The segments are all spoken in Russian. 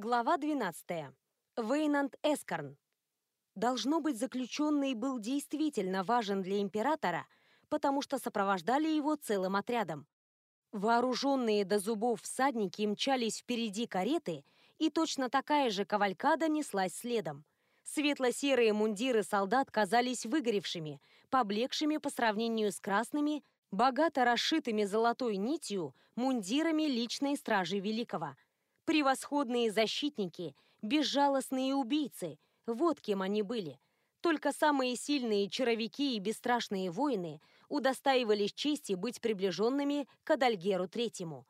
Глава 12. Вейнанд Эскарн. Должно быть, заключенный был действительно важен для императора, потому что сопровождали его целым отрядом. Вооруженные до зубов всадники мчались впереди кареты, и точно такая же кавалькада неслась следом. Светло-серые мундиры солдат казались выгоревшими, поблекшими по сравнению с красными, богато расшитыми золотой нитью мундирами личной стражи Великого – Превосходные защитники, безжалостные убийцы, вот кем они были. Только самые сильные чаровики и бесстрашные воины удостаивались чести быть приближенными к Адальгеру Третьему.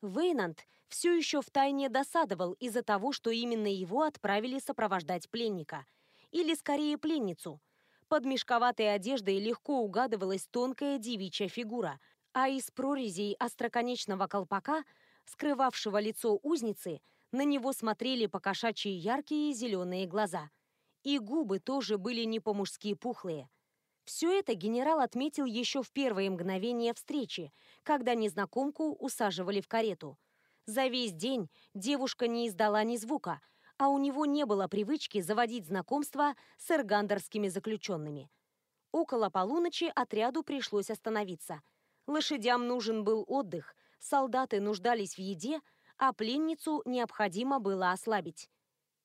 Вейнанд все еще втайне досадовал из-за того, что именно его отправили сопровождать пленника. Или, скорее, пленницу. Под мешковатой одеждой легко угадывалась тонкая девичья фигура, а из прорезей остроконечного колпака – скрывавшего лицо узницы, на него смотрели покошачьи яркие зеленые глаза. И губы тоже были не по-мужски пухлые. Все это генерал отметил еще в первые мгновения встречи, когда незнакомку усаживали в карету. За весь день девушка не издала ни звука, а у него не было привычки заводить знакомства с эргандерскими заключенными. Около полуночи отряду пришлось остановиться. Лошадям нужен был отдых, солдаты нуждались в еде, а пленницу необходимо было ослабить.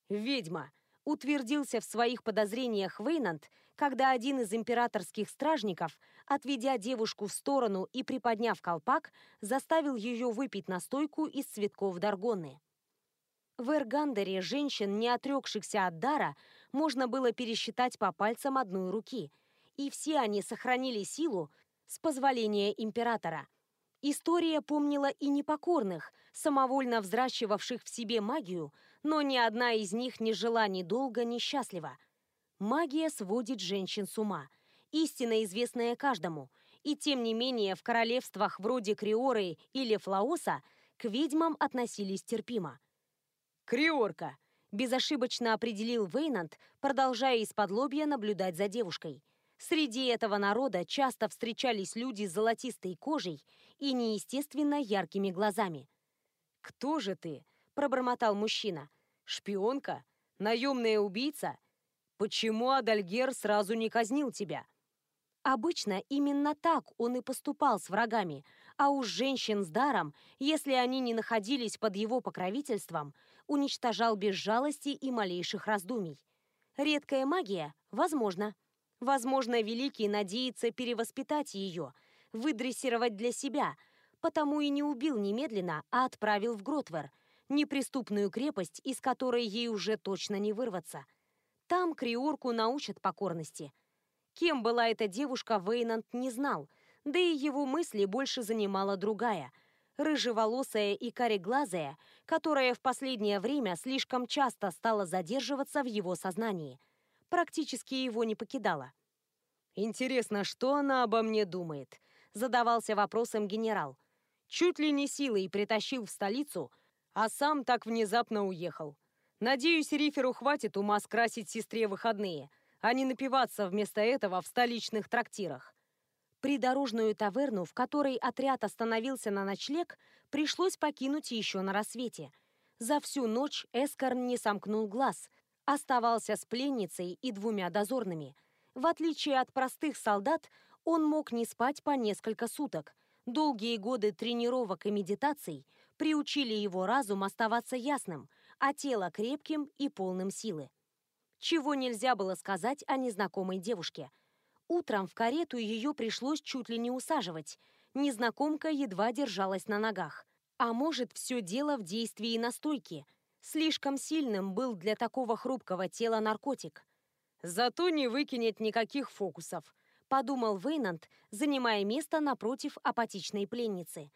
«Ведьма!» — утвердился в своих подозрениях Вейнанд, когда один из императорских стражников, отведя девушку в сторону и приподняв колпак, заставил ее выпить настойку из цветков Даргонны. В Эргандере женщин, не отрекшихся от дара, можно было пересчитать по пальцам одной руки, и все они сохранили силу с позволения императора. История помнила и непокорных, самовольно взращивавших в себе магию, но ни одна из них не жила ни долго, ни счастливо. Магия сводит женщин с ума, истина известная каждому, и тем не менее в королевствах вроде Криоры или Флаоса к ведьмам относились терпимо. «Криорка!» – безошибочно определил Вейнанд, продолжая из-под лобья наблюдать за девушкой – Среди этого народа часто встречались люди с золотистой кожей и неестественно яркими глазами. «Кто же ты?» – пробормотал мужчина. «Шпионка? Наемная убийца? Почему Адальгер сразу не казнил тебя?» Обычно именно так он и поступал с врагами, а уж женщин с даром, если они не находились под его покровительством, уничтожал без жалости и малейших раздумий. Редкая магия? Возможно. Возможно, Великий надеется перевоспитать ее, выдрессировать для себя, потому и не убил немедленно, а отправил в Гротвер, неприступную крепость, из которой ей уже точно не вырваться. Там Криорку научат покорности. Кем была эта девушка, Вейнант не знал, да и его мысли больше занимала другая – рыжеволосая и кореглазая, которая в последнее время слишком часто стала задерживаться в его сознании – практически его не покидала. «Интересно, что она обо мне думает?» – задавался вопросом генерал. Чуть ли не силой притащил в столицу, а сам так внезапно уехал. Надеюсь, Риферу хватит ума скрасить сестре выходные, а не напиваться вместо этого в столичных трактирах. Придорожную таверну, в которой отряд остановился на ночлег, пришлось покинуть еще на рассвете. За всю ночь Эскорн не сомкнул глаз, оставался с пленницей и двумя дозорными. В отличие от простых солдат, он мог не спать по несколько суток. Долгие годы тренировок и медитаций приучили его разум оставаться ясным, а тело крепким и полным силы. Чего нельзя было сказать о незнакомой девушке. Утром в карету ее пришлось чуть ли не усаживать. Незнакомка едва держалась на ногах. А может, все дело в действии настойки – Слишком сильным был для такого хрупкого тела наркотик. Зато не выкинет никаких фокусов, подумал Вейнанд, занимая место напротив апатичной пленницы.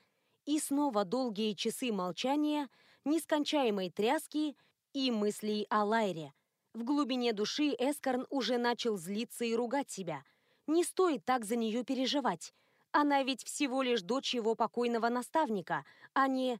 И снова долгие часы молчания, нескончаемой тряски и мыслей о Лайре. В глубине души Эскорн уже начал злиться и ругать себя. Не стоит так за нее переживать. Она ведь всего лишь дочь его покойного наставника, а не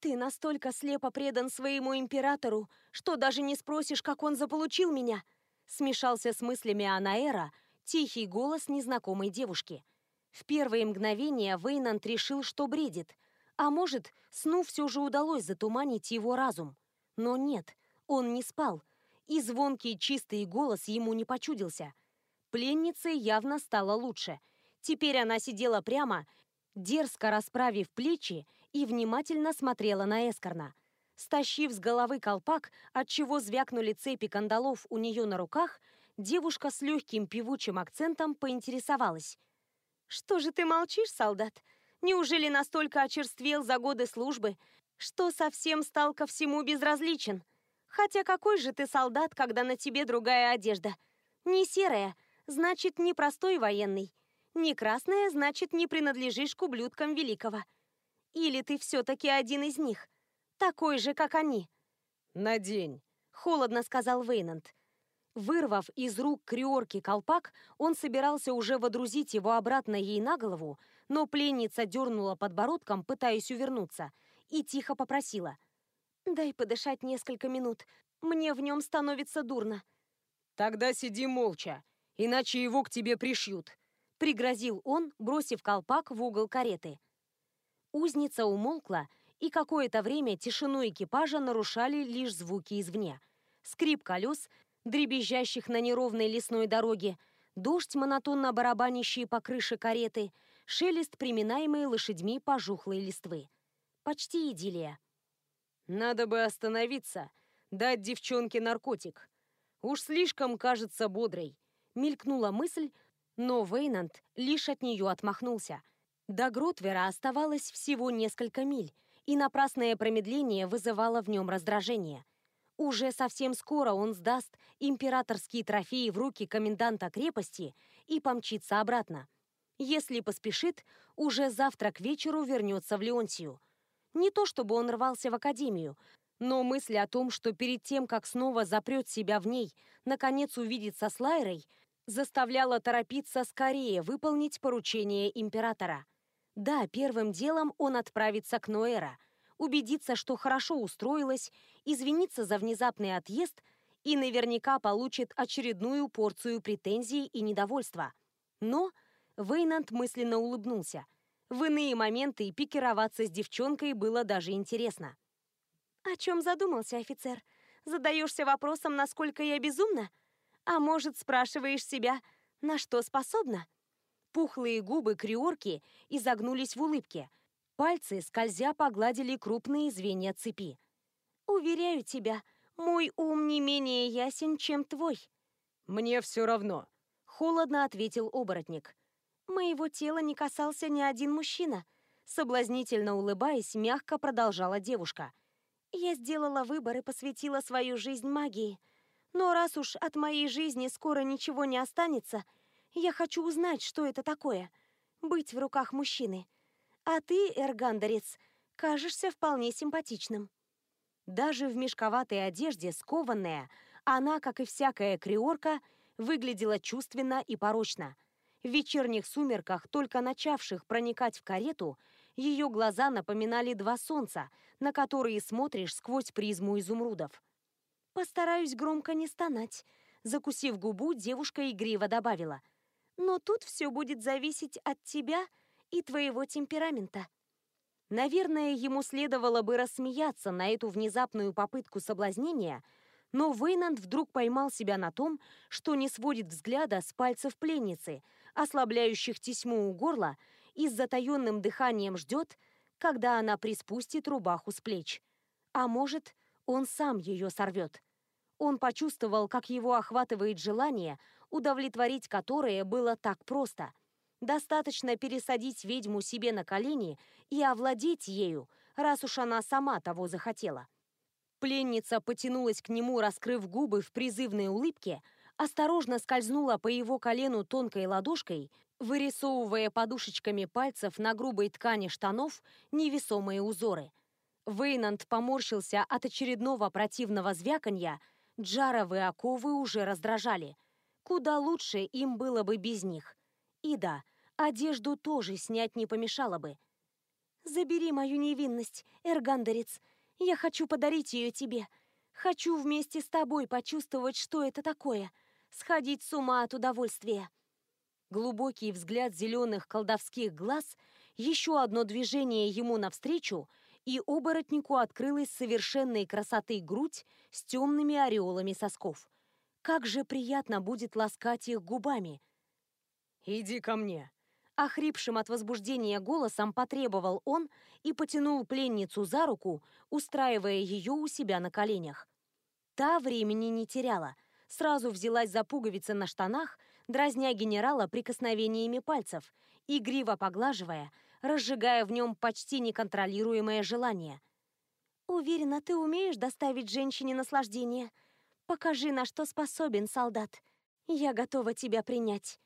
ты настолько слепо предан своему императору, что даже не спросишь, как он заполучил меня. Смешался с мыслями Анаэра тихий голос незнакомой девушки. В первые мгновения Вейнант решил, что бредит. А может, сну все же удалось затуманить его разум. Но нет, он не спал, и звонкий чистый голос ему не почудился. Пленнице явно стало лучше. Теперь она сидела прямо, дерзко расправив плечи и внимательно смотрела на Эскорна. Стащив с головы колпак, отчего звякнули цепи кандалов у нее на руках, девушка с легким певучим акцентом поинтересовалась. «Что же ты молчишь, солдат? Неужели настолько очерствел за годы службы, что совсем стал ко всему безразличен? Хотя какой же ты солдат, когда на тебе другая одежда? Не серая, значит, не простой военный. Не красная, значит, не принадлежишь к ублюдкам Великого. Или ты все-таки один из них, такой же, как они?» «Надень», — холодно сказал Вейнанд. Вырвав из рук Криорки колпак, он собирался уже водрузить его обратно ей на голову, но пленница дернула подбородком, пытаясь увернуться, и тихо попросила. «Дай подышать несколько минут. Мне в нем становится дурно». «Тогда сиди молча, иначе его к тебе пришьют», — пригрозил он, бросив колпак в угол кареты. Узница умолкла, и какое-то время тишину экипажа нарушали лишь звуки извне. Скрип колес, дребезжащих на неровной лесной дороге, дождь, монотонно барабанящий по крыше кареты, шелест приминаемой лошадьми пожухлой листвы. Почти идиллия. «Надо бы остановиться, дать девчонке наркотик. Уж слишком кажется бодрой», — мелькнула мысль, но Вейнанд лишь от нее отмахнулся. До Гротвера оставалось всего несколько миль, и напрасное промедление вызывало в нем раздражение. Уже совсем скоро он сдаст императорские трофеи в руки коменданта крепости и помчится обратно. Если поспешит, уже завтра к вечеру вернется в Леонтию. Не то чтобы он рвался в академию, но мысль о том, что перед тем, как снова запрет себя в ней, наконец увидится с Лайрой, заставляла торопиться скорее выполнить поручение императора. Да, первым делом он отправится к Ноэра, убедиться, что хорошо устроилась, извиниться за внезапный отъезд и наверняка получит очередную порцию претензий и недовольства. Но Вейнанд мысленно улыбнулся. В иные моменты пикироваться с девчонкой было даже интересно. «О чем задумался, офицер? Задаешься вопросом, насколько я безумна? А может, спрашиваешь себя, на что способна?» Пухлые губы криорки изогнулись в улыбке. Пальцы, скользя, погладили крупные звенья цепи. «Уверяю тебя, мой ум не менее ясен, чем твой». «Мне все равно», — холодно ответил оборотник. Моего тела не касался ни один мужчина. Соблазнительно улыбаясь, мягко продолжала девушка. Я сделала выбор и посвятила свою жизнь магии. Но раз уж от моей жизни скоро ничего не останется, я хочу узнать, что это такое. Быть в руках мужчины. А ты, эргандерец, кажешься вполне симпатичным. Даже в мешковатой одежде, скованная, она, как и всякая криорка, выглядела чувственно и порочно – в вечерних сумерках, только начавших проникать в карету, ее глаза напоминали два солнца, на которые смотришь сквозь призму изумрудов. «Постараюсь громко не стонать», — закусив губу, девушка игриво добавила. «Но тут все будет зависеть от тебя и твоего темперамента». Наверное, ему следовало бы рассмеяться на эту внезапную попытку соблазнения, но Вейнанд вдруг поймал себя на том, что не сводит взгляда с пальцев пленницы — ослабляющих тесьму у горла и с затаенным дыханием ждет, когда она приспустит рубаху с плеч. А может, он сам ее сорвет. Он почувствовал, как его охватывает желание, удовлетворить которое было так просто. Достаточно пересадить ведьму себе на колени и овладеть ею, раз уж она сама того захотела. Пленница потянулась к нему, раскрыв губы в призывной улыбке, осторожно скользнула по его колену тонкой ладошкой, вырисовывая подушечками пальцев на грубой ткани штанов невесомые узоры. Вейнанд поморщился от очередного противного звяканья, джаровые оковы уже раздражали. Куда лучше им было бы без них. И да, одежду тоже снять не помешало бы. «Забери мою невинность, Эргандерец. Я хочу подарить ее тебе. Хочу вместе с тобой почувствовать, что это такое», сходить с ума от удовольствия. Глубокий взгляд зеленых колдовских глаз, еще одно движение ему навстречу, и оборотнику открылась совершенной красоты грудь с темными ореолами сосков. Как же приятно будет ласкать их губами. «Иди ко мне!» Охрипшим от возбуждения голосом потребовал он и потянул пленницу за руку, устраивая ее у себя на коленях. Та времени не теряла. Сразу взялась за пуговицы на штанах, дразня генерала прикосновениями пальцев, игриво поглаживая, разжигая в нем почти неконтролируемое желание. «Уверена, ты умеешь доставить женщине наслаждение. Покажи, на что способен солдат. Я готова тебя принять».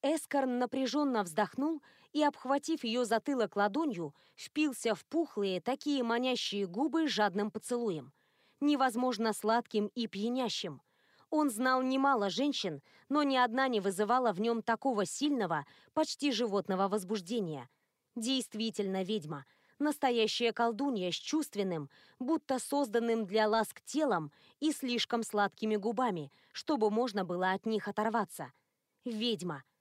Эскорн напряженно вздохнул и, обхватив ее затылок ладонью, впился в пухлые, такие манящие губы жадным поцелуем. Невозможно сладким и пьянящим. Он знал немало женщин, но ни одна не вызывала в нем такого сильного, почти животного возбуждения. Действительно ведьма, настоящая колдунья с чувственным, будто созданным для ласк телом и слишком сладкими губами, чтобы можно было от них оторваться. Ведьма —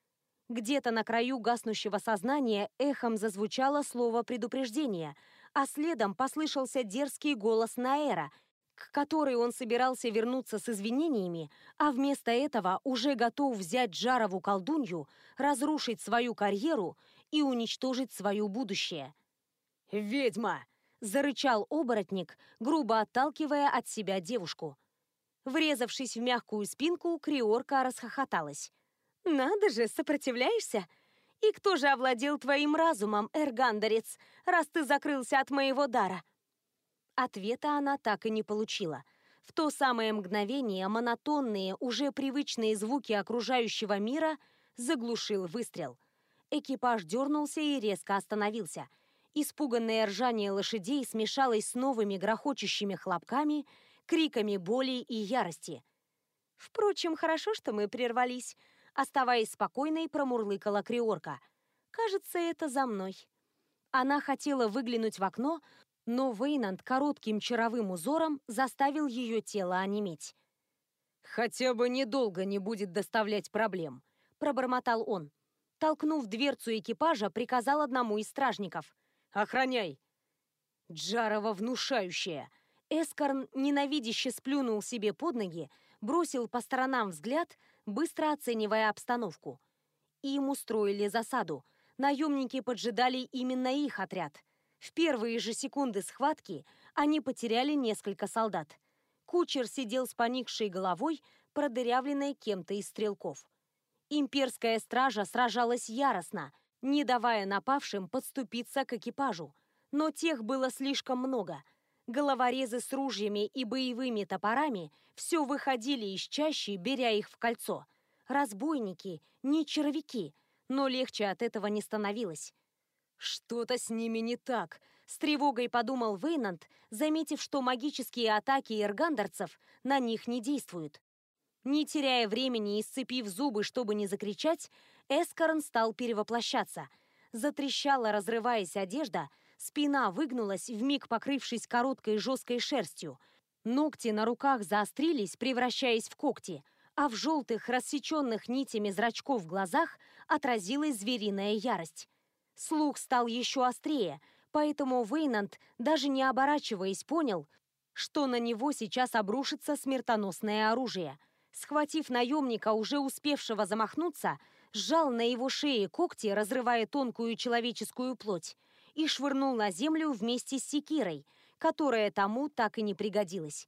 где-то на краю гаснущего сознания эхом зазвучало слово предупреждения, а следом послышался дерзкий голос Наэра, к которой он собирался вернуться с извинениями, а вместо этого уже готов взять Джарову колдунью, разрушить свою карьеру и уничтожить свое будущее. «Ведьма!» – зарычал оборотник, грубо отталкивая от себя девушку. Врезавшись в мягкую спинку, Криорка расхохоталась. «Надо же, сопротивляешься? И кто же овладел твоим разумом, Эргандерец, раз ты закрылся от моего дара?» Ответа она так и не получила. В то самое мгновение монотонные, уже привычные звуки окружающего мира заглушил выстрел. Экипаж дернулся и резко остановился. Испуганное ржание лошадей смешалось с новыми грохочущими хлопками, криками боли и ярости. «Впрочем, хорошо, что мы прервались», Оставаясь спокойной, промурлыкала Криорка. «Кажется, это за мной». Она хотела выглянуть в окно, но Вейнанд коротким чаровым узором заставил ее тело онеметь. «Хотя бы недолго не будет доставлять проблем», — пробормотал он. Толкнув дверцу экипажа, приказал одному из стражников. «Охраняй!» Джарова внушающая. Эскорн ненавидяще сплюнул себе под ноги, бросил по сторонам взгляд, быстро оценивая обстановку. Им устроили засаду. Наемники поджидали именно их отряд. В первые же секунды схватки они потеряли несколько солдат. Кучер сидел с поникшей головой, продырявленной кем-то из стрелков. Имперская стража сражалась яростно, не давая напавшим подступиться к экипажу. Но тех было слишком много – Головорезы с ружьями и боевыми топорами все выходили из чащи, беря их в кольцо. Разбойники, не червяки, но легче от этого не становилось. «Что-то с ними не так», — с тревогой подумал Вейнанд, заметив, что магические атаки иргандерцев на них не действуют. Не теряя времени и сцепив зубы, чтобы не закричать, Эскорн стал перевоплощаться. Затрещала, разрываясь одежда, Спина выгнулась, вмиг покрывшись короткой жесткой шерстью. Ногти на руках заострились, превращаясь в когти, а в желтых, рассеченных нитями зрачков глазах отразилась звериная ярость. Слух стал еще острее, поэтому Вейнанд, даже не оборачиваясь, понял, что на него сейчас обрушится смертоносное оружие. Схватив наемника, уже успевшего замахнуться, сжал на его шее когти, разрывая тонкую человеческую плоть и швырнул на землю вместе с секирой, которая тому так и не пригодилась.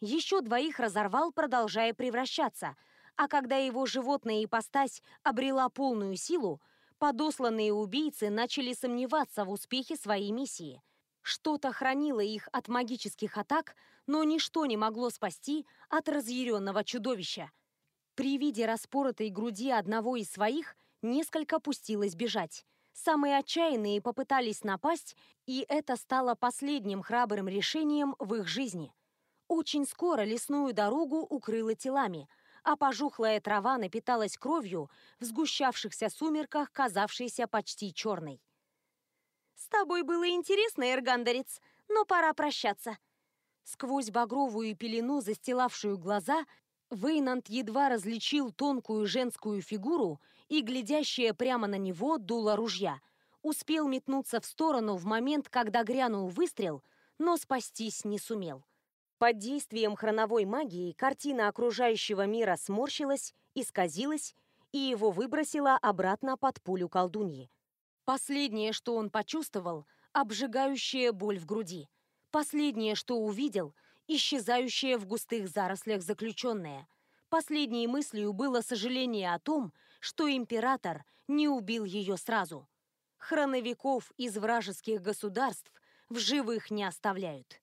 Еще двоих разорвал, продолжая превращаться, а когда его животная ипостась обрела полную силу, подосланные убийцы начали сомневаться в успехе своей миссии. Что-то хранило их от магических атак, но ничто не могло спасти от разъяренного чудовища. При виде распоротой груди одного из своих несколько пустилось бежать. Самые отчаянные попытались напасть, и это стало последним храбрым решением в их жизни. Очень скоро лесную дорогу укрыло телами, а пожухлая трава напиталась кровью в сгущавшихся сумерках, казавшейся почти черной. «С тобой было интересно, Эргандерец, но пора прощаться». Сквозь багровую пелену, застилавшую глаза, Вейнанд едва различил тонкую женскую фигуру и глядящая прямо на него дуло ружья. успел метнуться в сторону в момент, когда грянул выстрел, но спастись не сумел. Под действием хроновой магии картина окружающего мира сморщилась, исказилась, и его выбросило обратно под пулю колдуньи. Последнее, что он почувствовал, обжигающая боль в груди. Последнее, что увидел, исчезающее в густых зарослях заключенное. Последней мыслью было сожаление о том, что император не убил ее сразу. Хроновиков из вражеских государств в живых не оставляют.